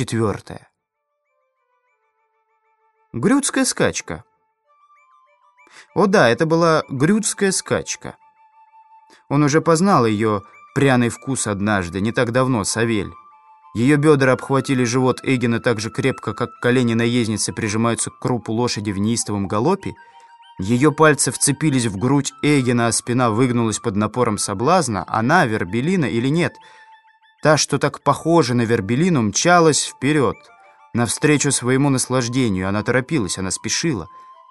Четвертое. Грюцкая скачка. О да, это была грюцкая скачка. Он уже познал ее пряный вкус однажды, не так давно, Савель. Ее бедра обхватили живот Эгина так же крепко, как колени наездницы прижимаются к крупу лошади в неистовом галопе. Ее пальцы вцепились в грудь Эгина, а спина выгнулась под напором соблазна. Она, Вербелина или нет? Та, что так похожа на Вербелину, мчалась вперед. Навстречу своему наслаждению. Она торопилась, она спешила.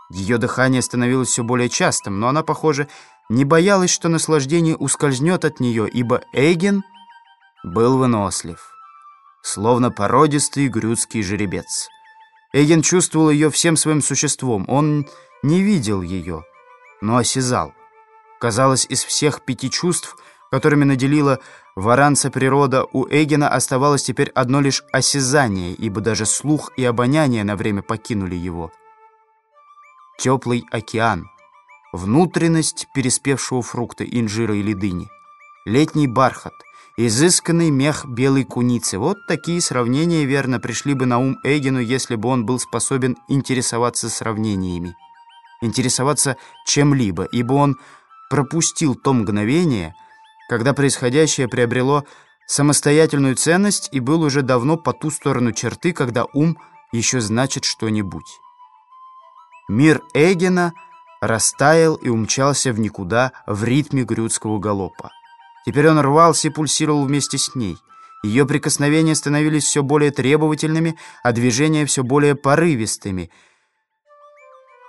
Ее дыхание становилось все более частым, но она, похоже, не боялась, что наслаждение ускользнет от нее, ибо Эгин был вынослив словно породистый грюцкий жеребец. Эгин чувствовал ее всем своим существом. Он не видел ее, но осязал. Казалось, из всех пяти чувств, которыми наделила варанца природа, у Эгина оставалось теперь одно лишь осязание, ибо даже слух и обоняние на время покинули его. Теплый океан, внутренность переспевшего фрукта, инжира или дыни, летний бархат — Изысканный мех белой куницы. Вот такие сравнения верно пришли бы на ум Эгину, если бы он был способен интересоваться сравнениями. Интересоваться чем-либо, ибо он пропустил то мгновение, когда происходящее приобрело самостоятельную ценность и был уже давно по ту сторону черты, когда ум еще значит что-нибудь. Мир Эгена растаял и умчался в никуда в ритме грюцкого галопа. Теперь он рвался и пульсировал вместе с ней. Ее прикосновения становились все более требовательными, а движения все более порывистыми.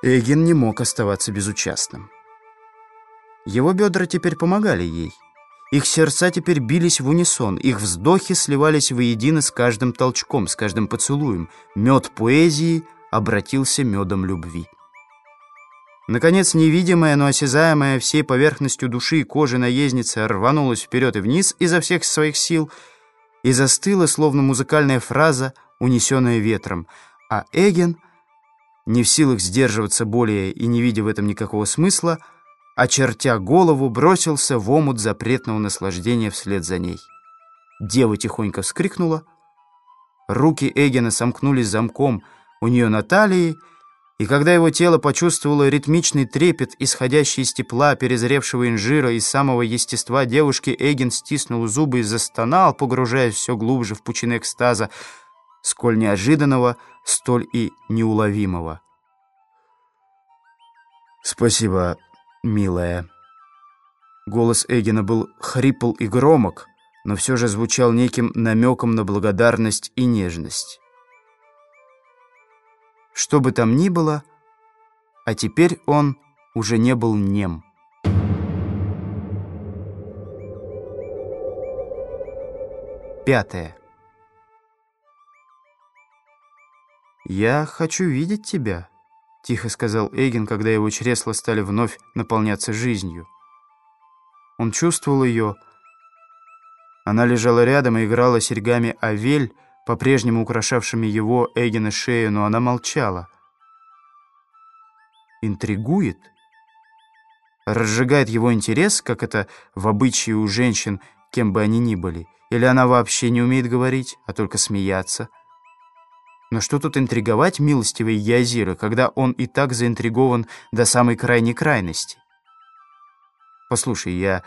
Эгин не мог оставаться безучастным. Его бедра теперь помогали ей. Их сердца теперь бились в унисон, их вздохи сливались воедино с каждым толчком, с каждым поцелуем. Мед поэзии обратился медом любви. Наконец, невидимая, но осязаемая всей поверхностью души и кожи наездница рванулась вперед и вниз изо всех своих сил и застыла, словно музыкальная фраза, унесенная ветром. А Эген, не в силах сдерживаться более и не видя в этом никакого смысла, очертя голову, бросился в омут запретного наслаждения вслед за ней. Дева тихонько вскрикнула. Руки Эгена сомкнулись замком у нее на талии, и когда его тело почувствовало ритмичный трепет, исходящий из тепла, перезревшего инжира, из самого естества девушки, Эгин стиснул зубы и застонал, погружаясь все глубже в пучины экстаза, сколь неожиданного, столь и неуловимого. «Спасибо, милая». Голос Эгина был хрипл и громок, но все же звучал неким намеком на благодарность и нежность. Что бы там ни было, а теперь он уже не был нем. Пятое. «Я хочу видеть тебя», — тихо сказал Эйген, когда его чресла стали вновь наполняться жизнью. Он чувствовал ее. Она лежала рядом и играла серьгами Авель, по-прежнему украшавшими его Эгина шею, но она молчала. Интригует? Разжигает его интерес, как это в обычае у женщин, кем бы они ни были? Или она вообще не умеет говорить, а только смеяться? Но что тут интриговать, милостивый Язира, когда он и так заинтригован до самой крайней крайности? Послушай, я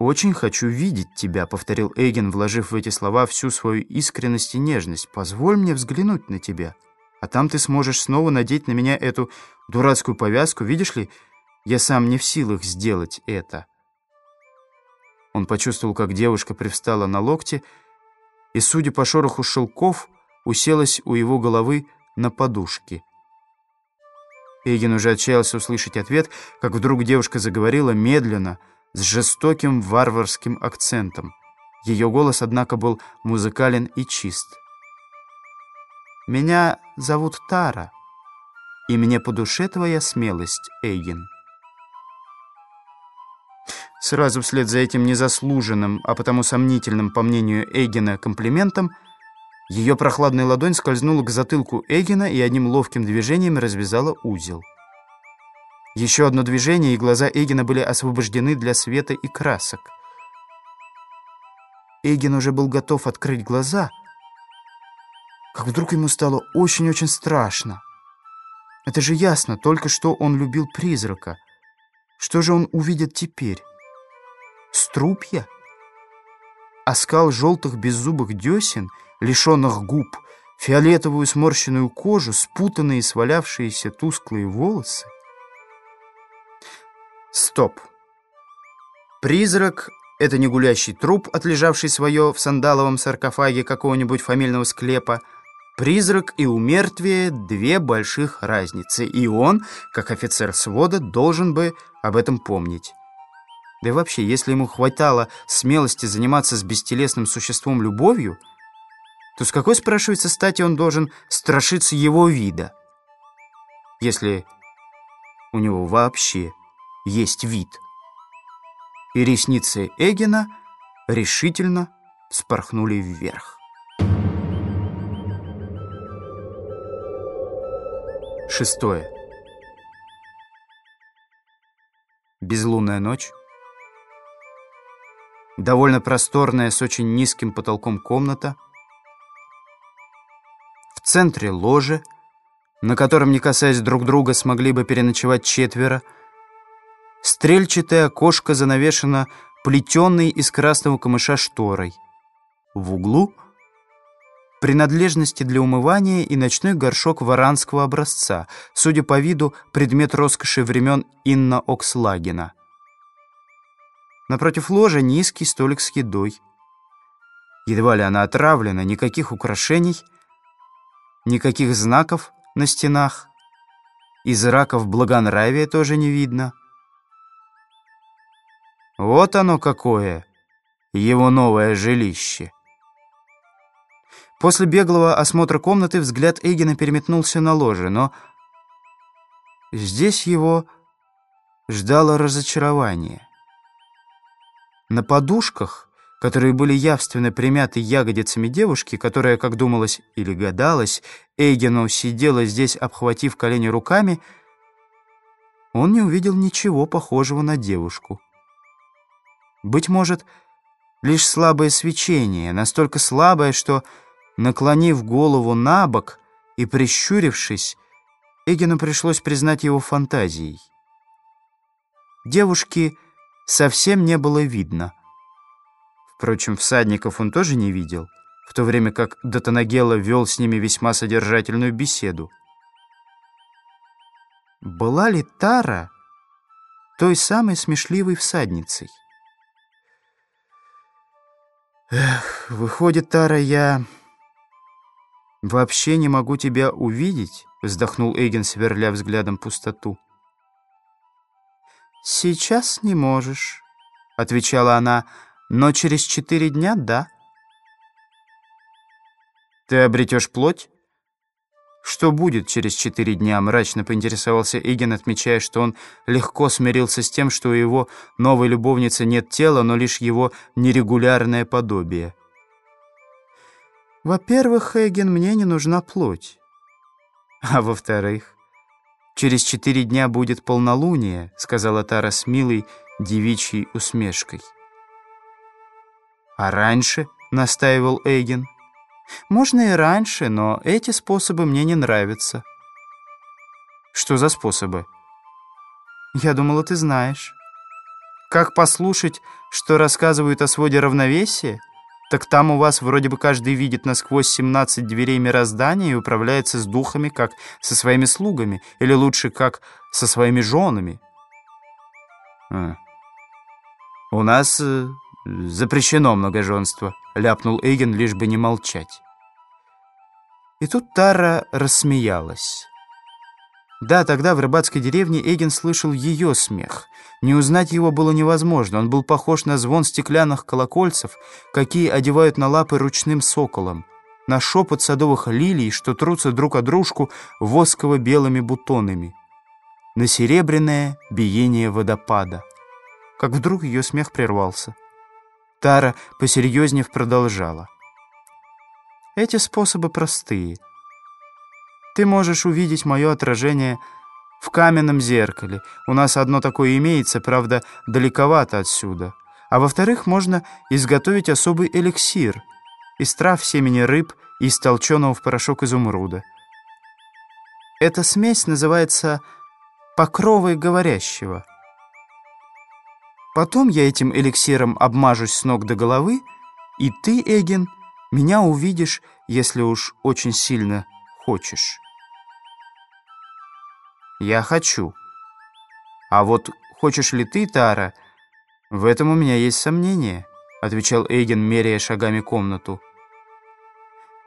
«Очень хочу видеть тебя», — повторил Эйген, вложив в эти слова всю свою искренность и нежность. «Позволь мне взглянуть на тебя, а там ты сможешь снова надеть на меня эту дурацкую повязку. Видишь ли, я сам не в силах сделать это». Он почувствовал, как девушка привстала на локте и, судя по шороху шелков, уселась у его головы на подушке. Эйген уже отчаялся услышать ответ, как вдруг девушка заговорила медленно, с жестоким варварским акцентом. Ее голос, однако, был музыкален и чист. «Меня зовут Тара, и мне по душе твоя смелость, Эйген». Сразу вслед за этим незаслуженным, а потому сомнительным, по мнению Эйгена, комплиментом, ее прохладная ладонь скользнула к затылку Эгена и одним ловким движением развязала узел. Еще одно движение, и глаза Эгина были освобождены для света и красок. Эгин уже был готов открыть глаза, как вдруг ему стало очень-очень страшно. Это же ясно, только что он любил призрака. Что же он увидит теперь? Струпья? Оскал желтых беззубых десен, лишенных губ, фиолетовую сморщенную кожу, спутанные свалявшиеся тусклые волосы? Стоп. Призрак — это не гулящий труп, отлежавший свое в сандаловом саркофаге какого-нибудь фамильного склепа. Призрак и умертвие — две больших разницы, и он, как офицер свода, должен бы об этом помнить. Да и вообще, если ему хватало смелости заниматься с бестелесным существом любовью, то с какой, спрашивается, стати он должен страшиться его вида? Если у него вообще есть вид и ресницы Эгена решительно спорхнули вверх. Шестое. Безлунная ночь. Довольно просторная, с очень низким потолком комната. Центре ложе, на котором, не касаясь друг друга, смогли бы переночевать четверо, Стрельчатое окошко занавешено плетенной из красного камыша шторой. В углу принадлежности для умывания и ночной горшок варанского образца, судя по виду, предмет роскоши времен Инна Окслагена. Напротив ложа низкий столик с едой. Едва ли она отравлена, никаких украшений, никаких знаков на стенах. Из раков благонравия тоже не видно. Вот оно какое, его новое жилище. После беглого осмотра комнаты взгляд Эгина переметнулся на ложе, но здесь его ждало разочарование. На подушках, которые были явственно примяты ягодицами девушки, которая, как думалось или гадалось, Эйгену сидела здесь, обхватив колени руками, он не увидел ничего похожего на девушку. Быть может, лишь слабое свечение, настолько слабое, что, наклонив голову на бок и прищурившись, Эгину пришлось признать его фантазией. Девушки совсем не было видно. Впрочем, всадников он тоже не видел, в то время как Датанагела вел с ними весьма содержательную беседу. Была ли Тара той самой смешливой всадницей? Эх, выходит, Тара, я вообще не могу тебя увидеть, вздохнул Эйген, сверля взглядом пустоту. Сейчас не можешь, отвечала она, но через четыре дня — да. Ты обретешь плоть? «Что будет через четыре дня?» — мрачно поинтересовался Иген, отмечая, что он легко смирился с тем, что у его новой любовницы нет тела, но лишь его нерегулярное подобие. «Во-первых, Эйген, мне не нужна плоть. А во-вторых, через четыре дня будет полнолуние», — сказала Тара с милой девичьей усмешкой. «А раньше?» — настаивал Эйген. Можно и раньше, но эти способы мне не нравятся. Что за способы? Я думала, ты знаешь. Как послушать, что рассказывают о своде равновесия? Так там у вас вроде бы каждый видит насквозь 17 дверей мироздания и управляется с духами, как со своими слугами, или лучше, как со своими женами. А. У нас э, запрещено многоженство. — ляпнул Эйген, лишь бы не молчать. И тут Тара рассмеялась. Да, тогда в рыбацкой деревне Эйген слышал ее смех. Не узнать его было невозможно. Он был похож на звон стеклянных колокольцев, какие одевают на лапы ручным соколом, на шепот садовых лилий, что трутся друг о дружку восково-белыми бутонами, на серебряное биение водопада. Как вдруг ее смех прервался. Тара, посерьезнее продолжала. Эти способы простые. Ты можешь увидеть мое отражение в каменном зеркале. У нас одно такое имеется, правда, далековато отсюда. А во-вторых, можно изготовить особый эликсир. из трав семени рыб и из толченого в порошок изумруда. Эта смесь называется покровой говорящего. Потом я этим эликсиром обмажусь с ног до головы, и ты, Эгин, меня увидишь, если уж очень сильно хочешь. Я хочу. А вот хочешь ли ты, Тара, в этом у меня есть сомнения, отвечал Эйген, меряя шагами комнату.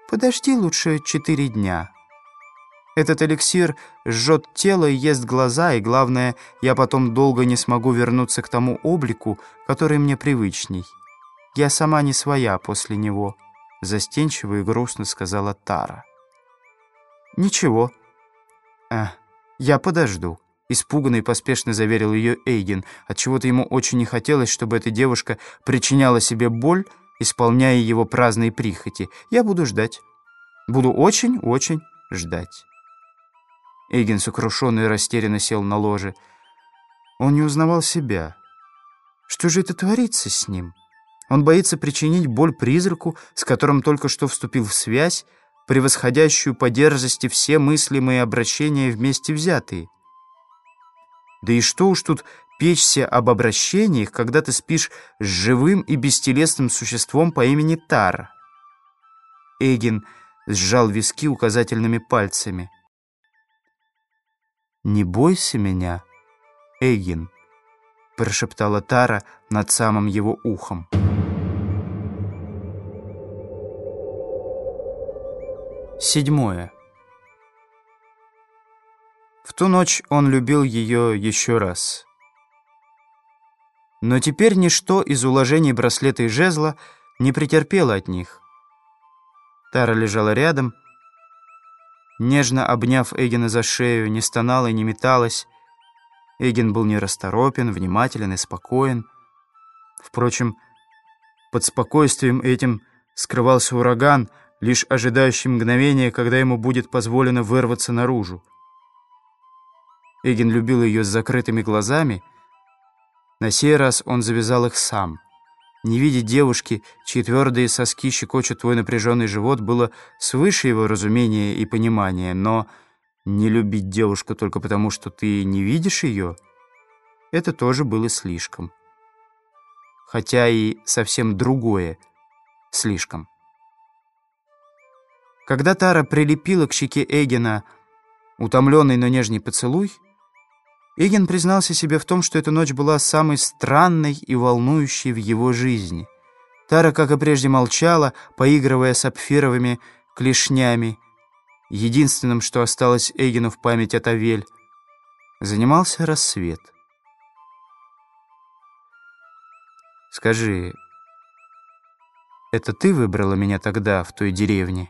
Подожди лучше четыре дня. Этот эликсир жжет тело и ест глаза, и, главное, я потом долго не смогу вернуться к тому облику, который мне привычней. Я сама не своя после него», — застенчиво и грустно сказала Тара. «Ничего. А, я подожду», — испуганно и поспешно заверил ее Эйген, отчего-то ему очень не хотелось, чтобы эта девушка причиняла себе боль, исполняя его праздные прихоти. «Я буду ждать. Буду очень-очень ждать». Эйген сокрушенно и растерянно сел на ложе. Он не узнавал себя. Что же это творится с ним? Он боится причинить боль призраку, с которым только что вступил в связь, превосходящую по дерзости все мыслимые обращения вместе взятые. Да и что уж тут печься об обращениях, когда ты спишь с живым и бестелесным существом по имени Тара? Эгин сжал виски указательными пальцами. «Не бойся меня, Эгин», — прошептала Тара над самым его ухом. Седьмое. В ту ночь он любил ее еще раз. Но теперь ничто из уложений браслета и жезла не претерпело от них. Тара лежала рядом, нежно обняв Эгина за шею, не стонала и не металась. Эгин был нерасторопен, внимателен и спокоен. Впрочем, под спокойствием этим скрывался ураган, лишь ожидающий мгновения, когда ему будет позволено вырваться наружу. Эгин любил ее с закрытыми глазами. На сей раз он завязал их сам — не видеть девушки, чьи твердые соски щекочут твой напряженный живот, было свыше его разумения и понимания, но не любить девушку только потому, что ты не видишь ее, это тоже было слишком. Хотя и совсем другое слишком. Когда Тара прилепила к щеке Эгена утомленный, но нежный поцелуй, Иген признался себе в том, что эта ночь была самой странной и волнующей в его жизни. Тара, как и прежде, молчала, поигрывая сапфировыми клешнями. Единственным, что осталось Эгину в память от Авель, занимался рассвет. «Скажи, это ты выбрала меня тогда в той деревне?»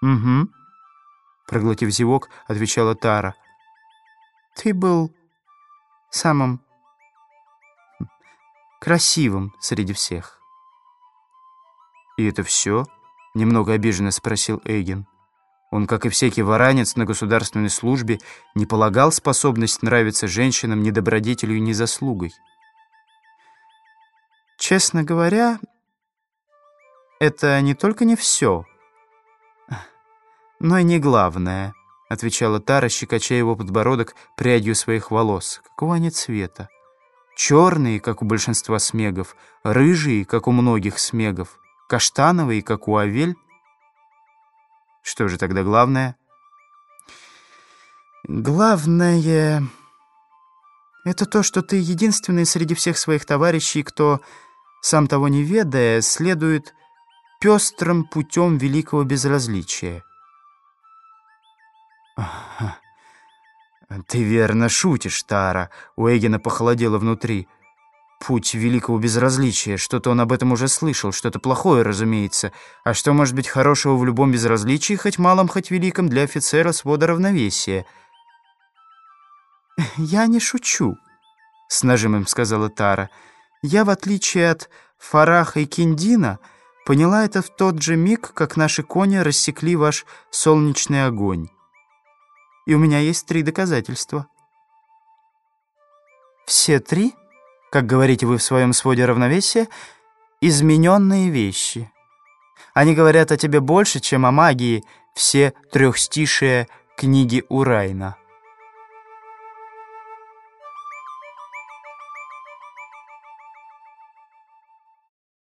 «Угу», — проглотив зевок, отвечала Тара. Ты был самым красивым среди всех. «И это все?» — немного обиженно спросил Эйген. Он, как и всякий варанец на государственной службе, не полагал способность нравиться женщинам ни добродетелью, ни заслугой. «Честно говоря, это не только не все, но и не главное», отвечала Тара, щекоча его подбородок прядью своих волос. Какого они цвета? Черные, как у большинства смегов, рыжие, как у многих смегов, каштановые, как у овель. Что же тогда главное? Главное... Это то, что ты единственный среди всех своих товарищей, кто, сам того не ведая, следует пестрым путем великого безразличия. «Ты верно шутишь, Тара», — у Эгина похолодело внутри. «Путь великого безразличия. Что-то он об этом уже слышал, что-то плохое, разумеется. А что может быть хорошего в любом безразличии, хоть малом, хоть великом, для офицера свода равновесия?» «Я не шучу», — с нажимом сказала Тара. «Я, в отличие от Фараха и Киндина, поняла это в тот же миг, как наши кони рассекли ваш солнечный огонь» и у меня есть три доказательства». «Все три, как говорите вы в своем своде равновесия, измененные вещи. Они говорят о тебе больше, чем о магии все трехстишие книги Урайна».